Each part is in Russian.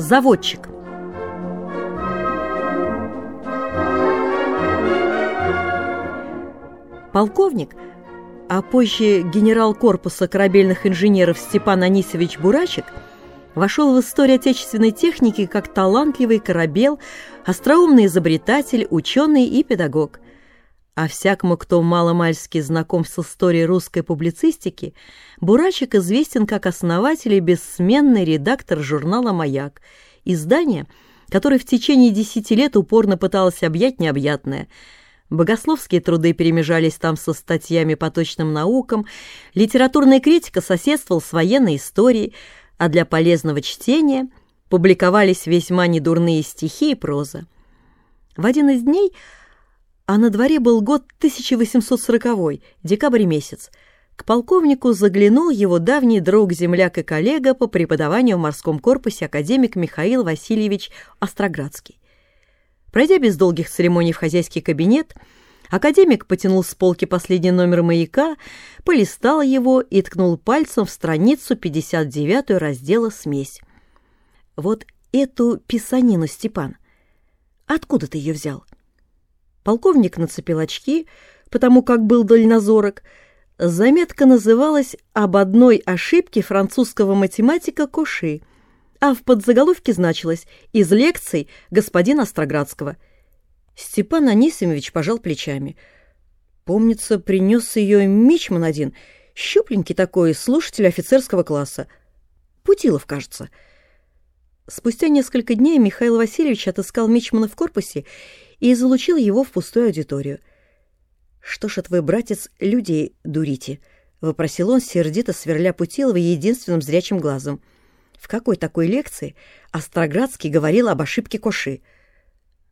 Заводчик. Полковник, а позже генерал корпуса корабельных инженеров Степан Анисович Бурачек вошел в историю отечественной техники как талантливый корабел, остроумный изобретатель, ученый и педагог. А всякому, кто маломальски знаком с историей русской публицистики, Бурачек известен как основатель и бессменный редактор журнала «Маяк», издания, которое в течение десяти лет упорно пыталось объять необъятное – Богословские труды перемежались там со статьями по точным наукам, литературная критика соседствовала с военной историей, а для полезного чтения публиковались весьма недурные стихи и проза. В один из дней, а на дворе был год 1840, декабрь месяц, к полковнику заглянул его давний друг, земляк и коллега по преподаванию в морском корпусе академик Михаил Васильевич Остроградский. Пройдя без долгих церемоний в хозяйский кабинет, академик потянул с полки последний номер маяка, полистал его и ткнул пальцем в страницу 59 раздела «Смесь». «Вот эту писанину, Степан, откуда ты ее взял?» Полковник нацепил очки, потому как был дальнозорок. Заметка называлась «Об одной ошибке французского математика Коши», а в подзаголовке значилось «Из лекций господина Остроградского». Степан Анисимович пожал плечами. Помнится, принес ее Мичман один, щупленький такой, слушатель офицерского класса. Путилов, кажется. Спустя несколько дней Михаил Васильевич отыскал Мичмана в корпусе и залучил его в пустую аудиторию. «Что ж это вы, братец, людей дурите?» — вопросил он, сердито сверля Путилова единственным зрячим глазом. — в какой такой лекции Остроградский говорил об ошибке Коши?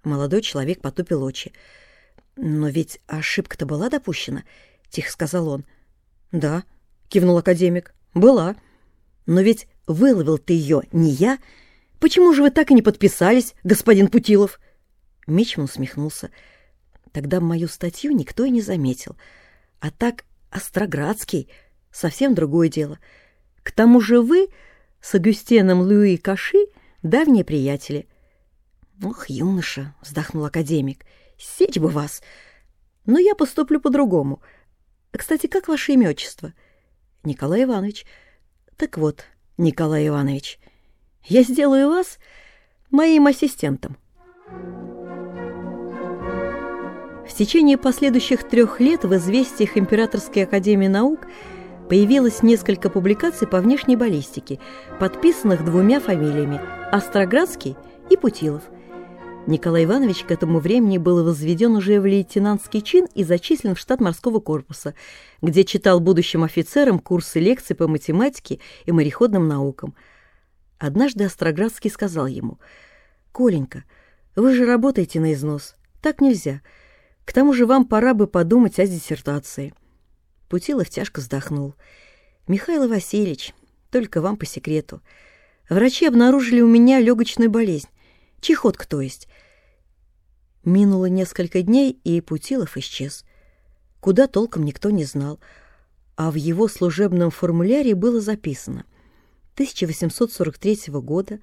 Молодой человек потупил очи. «Но ведь ошибка-то была допущена», — тихо сказал он. «Да», — кивнул академик, — «была. Но ведь выловил ты ее не я. Почему же вы так и не подписались, господин Путилов?» Мичман усмехнулся. «Тогда мою статью никто и не заметил. А так Остроградский — совсем другое дело. К тому же вы с Агюстеном Луи Каши давние приятели. «Ох, юноша!» — вздохнул академик. «Сечь бы вас! Но я поступлю по-другому. Кстати, как ваше имя отчество?» «Николай Иванович». «Так вот, Николай Иванович, я сделаю вас моим ассистентом». В течение последующих трех лет в известиях Императорской академии наук – появилось несколько публикаций по внешней баллистике, подписанных двумя фамилиями – Остроградский и Путилов. Николай Иванович к этому времени был возведен уже в лейтенантский чин и зачислен в штат морского корпуса, где читал будущим офицерам курсы лекций по математике и мореходным наукам. Однажды Остроградский сказал ему, «Коленька, вы же работаете на износ, так нельзя. К тому же вам пора бы подумать о диссертации». Путилов тяжко вздохнул. «Михаил Васильевич, только вам по секрету. Врачи обнаружили у меня легочную болезнь. Чехотка, то есть». Минуло несколько дней, и Путилов исчез. Куда толком никто не знал. А в его служебном формуляре было записано 1843 года,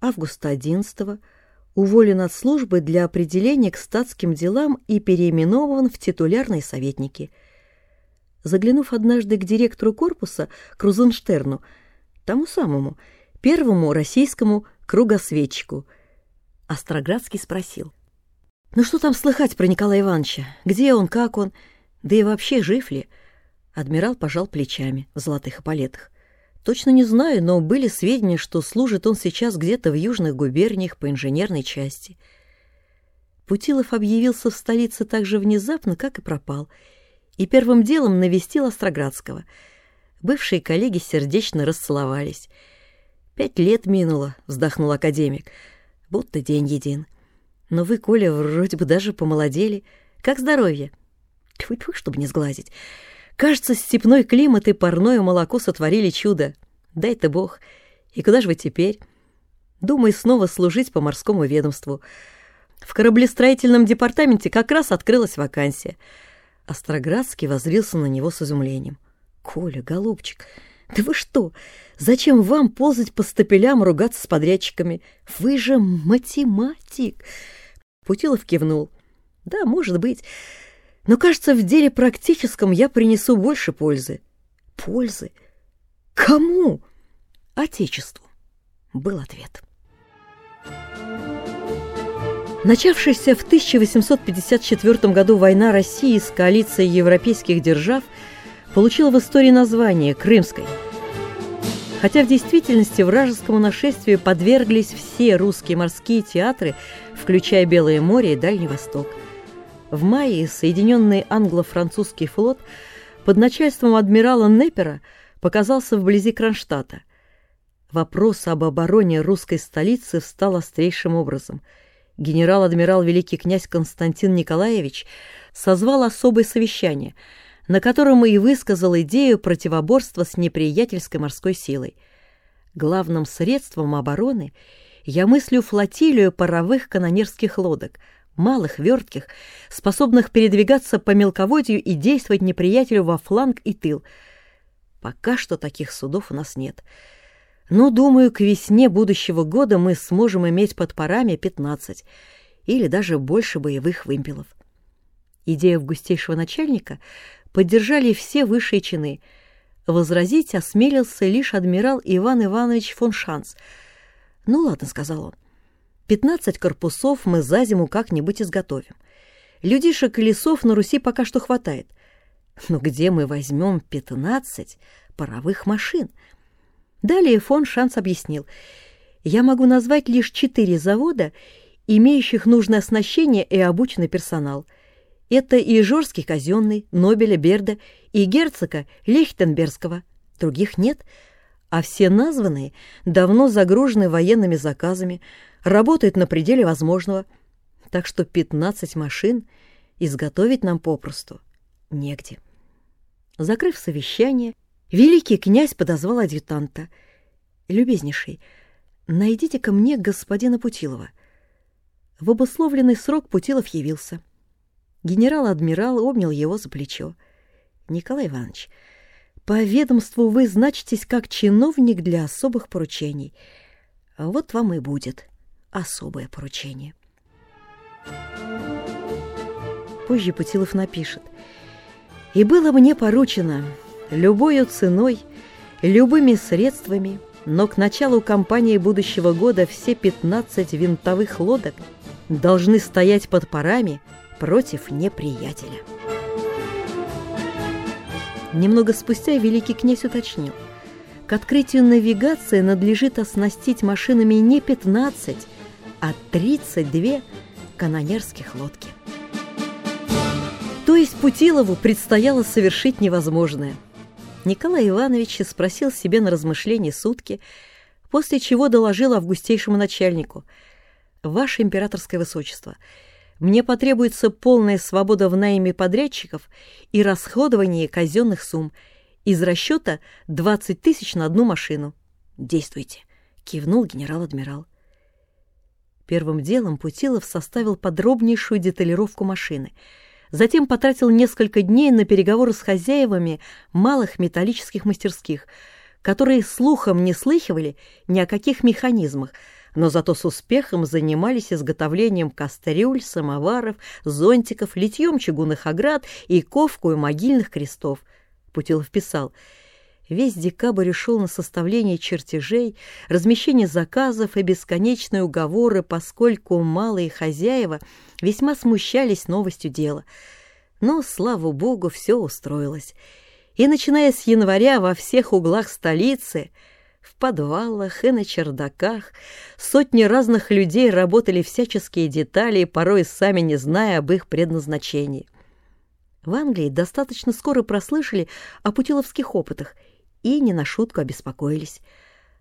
августа 11 уволен от службы для определения к статским делам и переименован в титулярные советники – заглянув однажды к директору корпуса Крузенштерну, тому самому, первому российскому кругосветчику, Остроградский спросил. «Ну что там слыхать про Николая Ивановича? Где он, как он? Да и вообще жив ли?» Адмирал пожал плечами в золотых эполетах. «Точно не знаю, но были сведения, что служит он сейчас где-то в южных губерниях по инженерной части». Путилов объявился в столице так же внезапно, как и пропал — и первым делом навестил Остроградского. Бывшие коллеги сердечно расцеловались. «Пять лет минуло», — вздохнул академик, — «будто день един. Но вы, Коля, вроде бы даже помолодели. Как здоровье?» Тьфу-тьфу, чтобы не сглазить. «Кажется, степной климат и парное молоко сотворили чудо. Дай-то бог. И куда же вы теперь?» «Думаю, снова служить по морскому ведомству. В кораблестроительном департаменте как раз открылась вакансия». Остроградский возрился на него с изумлением. «Коля, голубчик, Да вы что? Зачем вам ползать по стапелям, ругаться с подрядчиками? Вы же математик. Путилов кивнул. Да, может быть. Но, кажется, в деле практическом я принесу больше пользы. Пользы? Кому? Отечеству. Был ответ. Начавшаяся в 1854 году война России с коалицией европейских держав получила в истории название «Крымской». Хотя в действительности вражескому нашествию подверглись все русские морские театры, включая Белое море и Дальний Восток. В мае Соединенный англо-французский флот под начальством адмирала Неппера показался вблизи Кронштадта. Вопрос об обороне русской столицы встал острейшим образом. Генерал-адмирал великий князь Константин Николаевич созвал особое совещание, на котором и высказал идею противоборства с неприятельской морской силой. Главным средством обороны я мыслю флотилию паровых канонерских лодок, малых, вертких, способных передвигаться по мелководью и действовать неприятелю во фланг и тыл. Пока что таких судов у нас нет — но, думаю, к весне будущего года мы сможем иметь под парами 15 или даже больше боевых вымпелов. Идею августейшего начальника поддержали все высшие чины. Возразить осмелился лишь адмирал Иван Иванович фон Шанс. «Ну ладно», — сказал он, — «пятнадцать корпусов мы за зиму как-нибудь изготовим. Людишек и лесов на Руси пока что хватает. Но где мы возьмем пятнадцать паровых машин?» Далее фон Шанс объяснил. «Я могу назвать лишь четыре завода, имеющих нужное оснащение и обученный персонал. Это и Ижорский казенный, Нобеля Берда, и герцога Лихтенбергского. Других нет, а все названные давно загружены военными заказами, работают на пределе возможного. Так что 15 машин изготовить нам попросту негде». Закрыв совещание, Великий князь подозвал адъютанта. «Любезнейший, найдите-ка мне господина Путилова». В обусловленный срок Путилов явился. Генерал-адмирал обнял его за плечо. «Николай Иванович, по ведомству вы значитесь как чиновник для особых поручений. Вот вам и будет особое поручение». Позже Путилов напишет. «И было мне поручено любою ценой, любыми средствами, но к началу кампании будущего года все 15 винтовых лодок должны стоять под парами против неприятеля. Немного спустя великий князь уточнил. К открытию навигации надлежит оснастить машинами не 15, а 32 канонерских лодки. То есть Путилову предстояло совершить невозможное – Николай Иванович спросил себе на размышление сутки, после чего доложил августейшему начальнику. «Ваше императорское высочество, мне потребуется полная свобода в найме подрядчиков и расходовании казенных сумм. Из расчета 20 тысяч на одну машину. Действуйте», — кивнул генерал-адмирал. Первым делом Путилов составил подробнейшую деталировку машины — Затем потратил несколько дней на переговоры с хозяевами малых металлических мастерских, которые слухом не слыхивали ни о каких механизмах, но зато с успехом занимались изготовлением кастрюль, самоваров, зонтиков, литьем чугунных оград и ковкой могильных крестов. Путилов писал — Весь декабрь ушел на составление чертежей, размещение заказов и бесконечные уговоры, поскольку малые хозяева весьма смущались новостью дела. Но, слава богу, все устроилось. И, начиная с января, во всех углах столицы, в подвалах и на чердаках, сотни разных людей работали всяческие детали, порой сами не зная об их предназначении. В Англии достаточно скоро прослышали о путиловских опытах – и не на шутку обеспокоились.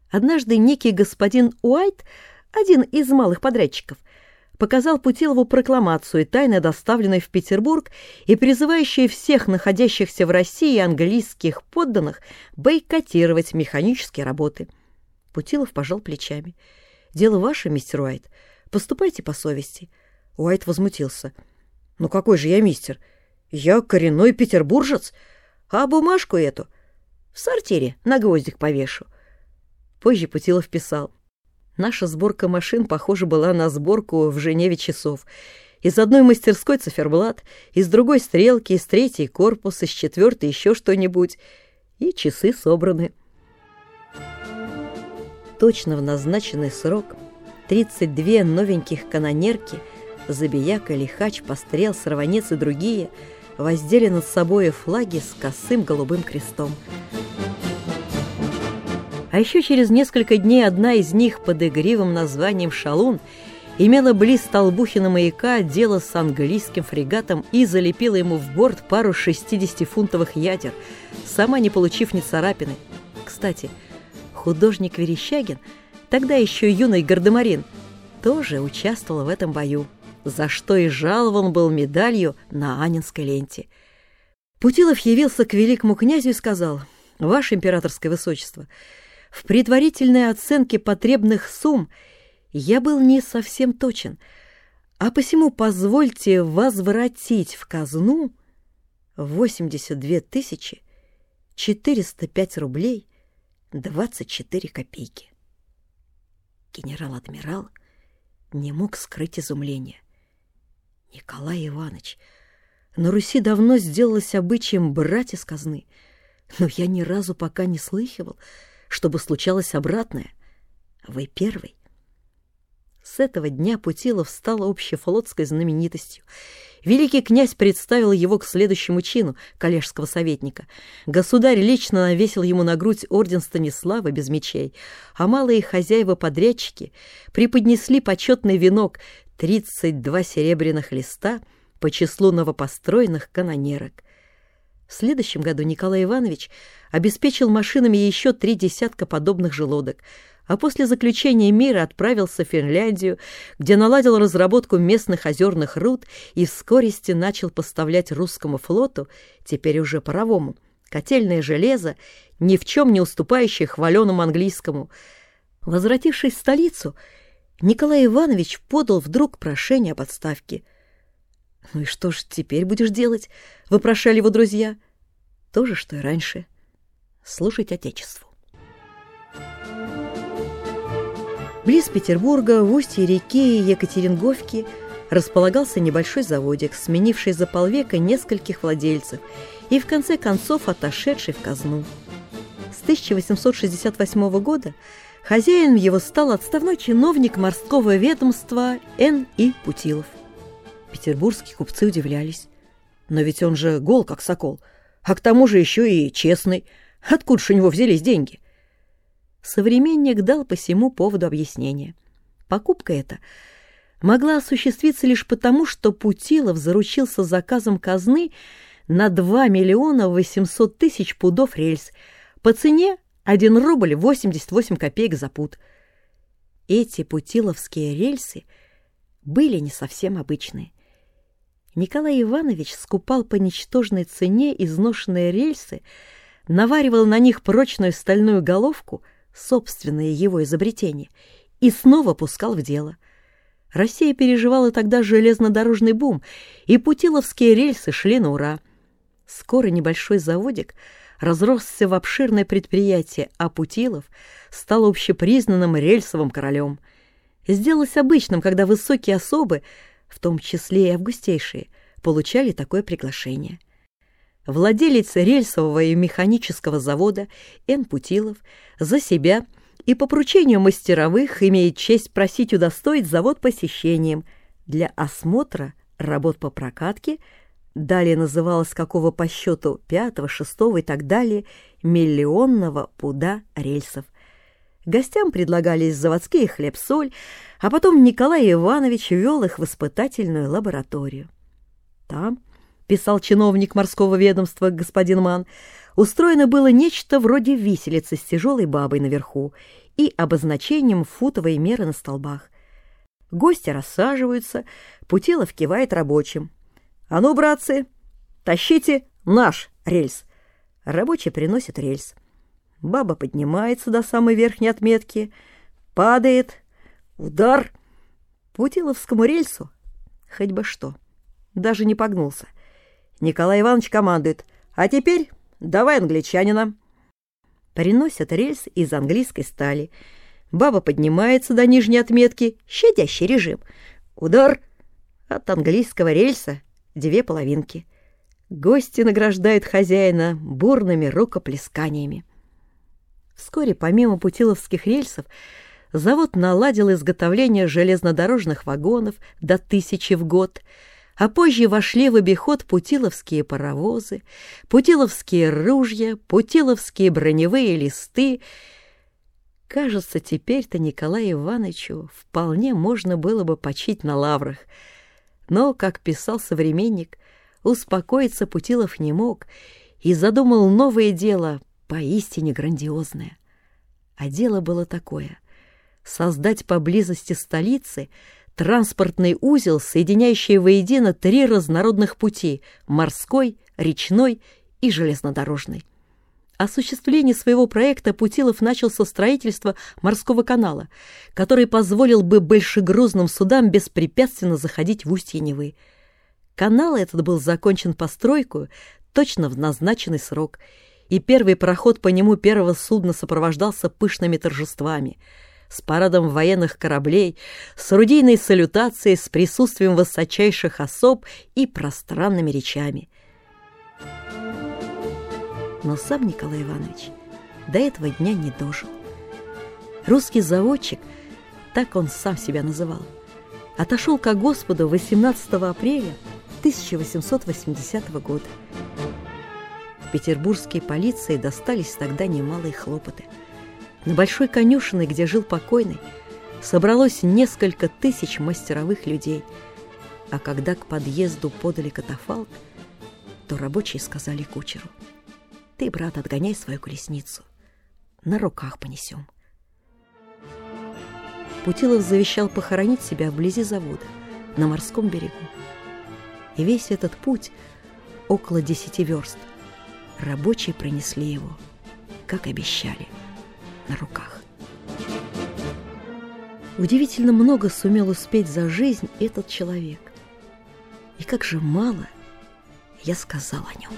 Однажды некий господин Уайт, один из малых подрядчиков, показал Путилову прокламацию, тайно доставленную в Петербург и призывающую всех находящихся в России английских подданных бойкотировать механические работы. Путилов пожал плечами. «Дело ваше, мистер Уайт. Поступайте по совести». Уайт возмутился. «Ну какой же я мистер? Я коренной петербуржец. А бумажку эту В сортире на гвоздик повешу. Позже Путилов писал. Наша сборка машин, похоже, была на сборку в Женеве часов. Из одной мастерской циферблат, из другой стрелки, из третьей корпус, из четвертой еще что-нибудь. И часы собраны. Точно в назначенный срок 32 новеньких канонерки, Забияка, Лихач, Пострел, Сорванец и другие воздели над собой флаги с косым голубым крестом. А еще через несколько дней одна из них под игривым названием «Шалун» имела близ Толбухина маяка дело с английским фрегатом и залепила ему в борт пару 60-фунтовых ядер, сама не получив ни царапины. Кстати, художник Верещагин, тогда еще юный гардемарин, тоже участвовал в этом бою, за что и жалован был медалью на Анинской ленте. Путилов явился к великому князю и сказал, «Ваше императорское высочество, — в предварительной оценке потребных сумм я был не совсем точен, а посему позвольте возвратить в казну 82 тысячи 405 рублей 24 копейки. Генерал-адмирал не мог скрыть изумление. Николай Иванович, на Руси давно сделалось обычаем брать из казны, но я ни разу пока не слыхивал, чтобы случалось обратное. Вы первый. С этого дня Путилов стал общефлотской знаменитостью. Великий князь представил его к следующему чину коллежского советника. Государь лично навесил ему на грудь орден Станислава без мечей, а малые хозяева-подрядчики преподнесли почетный венок 32 серебряных листа по числу новопостроенных канонерок. В следующем году Николай Иванович обеспечил машинами еще три десятка подобных желудок, а после заключения мира отправился в Финляндию, где наладил разработку местных озерных руд и в скорости начал поставлять русскому флоту, теперь уже паровому, котельное железо, ни в чем не уступающее хваленому английскому. Возвратившись в столицу, Николай Иванович подал вдруг прошение об отставке – «Ну и что ж теперь будешь делать?» — вопрошали его друзья. «То же, что и раньше. Служить Отечеству». Близ Петербурга, в устье реки Екатеринговки, располагался небольшой заводик, сменивший за полвека нескольких владельцев и в конце концов отошедший в казну. С 1868 года хозяин его стал отставной чиновник морского ведомства Н.И. Путилов. Петербургские купцы удивлялись. Но ведь он же гол, как сокол. А к тому же еще и честный. Откуда же у него взялись деньги? Современник дал по всему поводу объяснение. Покупка эта могла осуществиться лишь потому, что Путилов заручился заказом казны на 2 миллиона 800 тысяч пудов рельс по цене 1 рубль 88 копеек за пуд. Эти путиловские рельсы были не совсем обычные. Николай Иванович скупал по ничтожной цене изношенные рельсы, наваривал на них прочную стальную головку, собственное его изобретение, и снова пускал в дело. Россия переживала тогда железнодорожный бум, и путиловские рельсы шли на ура. Скоро небольшой заводик разросся в обширное предприятие, а Путилов стал общепризнанным рельсовым королем. Сделалось обычным, когда высокие особы в том числе и августейшие, получали такое приглашение. Владелец рельсового и механического завода Н. Путилов за себя и по поручению мастеровых имеет честь просить удостоить завод посещением для осмотра работ по прокатке, далее называлось какого по счету пятого, шестого и так далее, миллионного пуда рельсов – Гостям предлагались заводские хлеб-соль, а потом Николай Иванович вел их в испытательную лабораторию. Там, писал чиновник морского ведомства господин Ман, устроено было нечто вроде виселицы с тяжелой бабой наверху и обозначением футовой меры на столбах. Гости рассаживаются, Путилов кивает рабочим. «А ну, братцы, тащите наш рельс!» Рабочий приносит рельс. Баба поднимается до самой верхней отметки, падает, удар. Путиловскому рельсу хоть бы что. Даже не погнулся. Николай Иванович командует. «А теперь давай англичанина». Приносят рельс из английской стали. Баба поднимается до нижней отметки, щадящий режим. Удар от английского рельса две половинки. Гости награждают хозяина бурными рукоплесканиями. Вскоре, помимо путиловских рельсов, завод наладил изготовление железнодорожных вагонов до тысячи в год, а позже вошли в обиход путиловские паровозы, путиловские ружья, путиловские броневые листы. Кажется, теперь-то Николаю Ивановичу вполне можно было бы почить на лаврах. Но, как писал современник, успокоиться Путилов не мог и задумал новое дело, поистине грандиозное. А дело было такое — создать поблизости столицы транспортный узел, соединяющий воедино три разнородных пути — морской, речной и железнодорожный. Осуществление своего проекта Путилов начал со строительства морского канала, который позволил бы большегрузным судам беспрепятственно заходить в устье Невы. Канал этот был закончен постройку точно в назначенный срок, и первый проход по нему первого судна сопровождался пышными торжествами – с парадом военных кораблей, с орудийной салютацией, с присутствием высочайших особ и пространными речами – но сам Николай Иванович до этого дня не дожил. Русский заводчик, так он сам себя называл, отошел ко Господу 18 апреля 1880 года. Петербургской полиции достались тогда немалые хлопоты. На большой конюшиной, где жил покойный, собралось несколько тысяч мастеровых людей, а когда к подъезду подали катафалк, то рабочие сказали кучеру – ты, брат, отгоняй свою колесницу. На руках понесем. Путилов завещал похоронить себя вблизи завода, на морском берегу. И весь этот путь, около десяти верст, рабочие принесли его, как обещали, на руках. Удивительно много сумел успеть за жизнь этот человек. И как же мало я сказал о нем.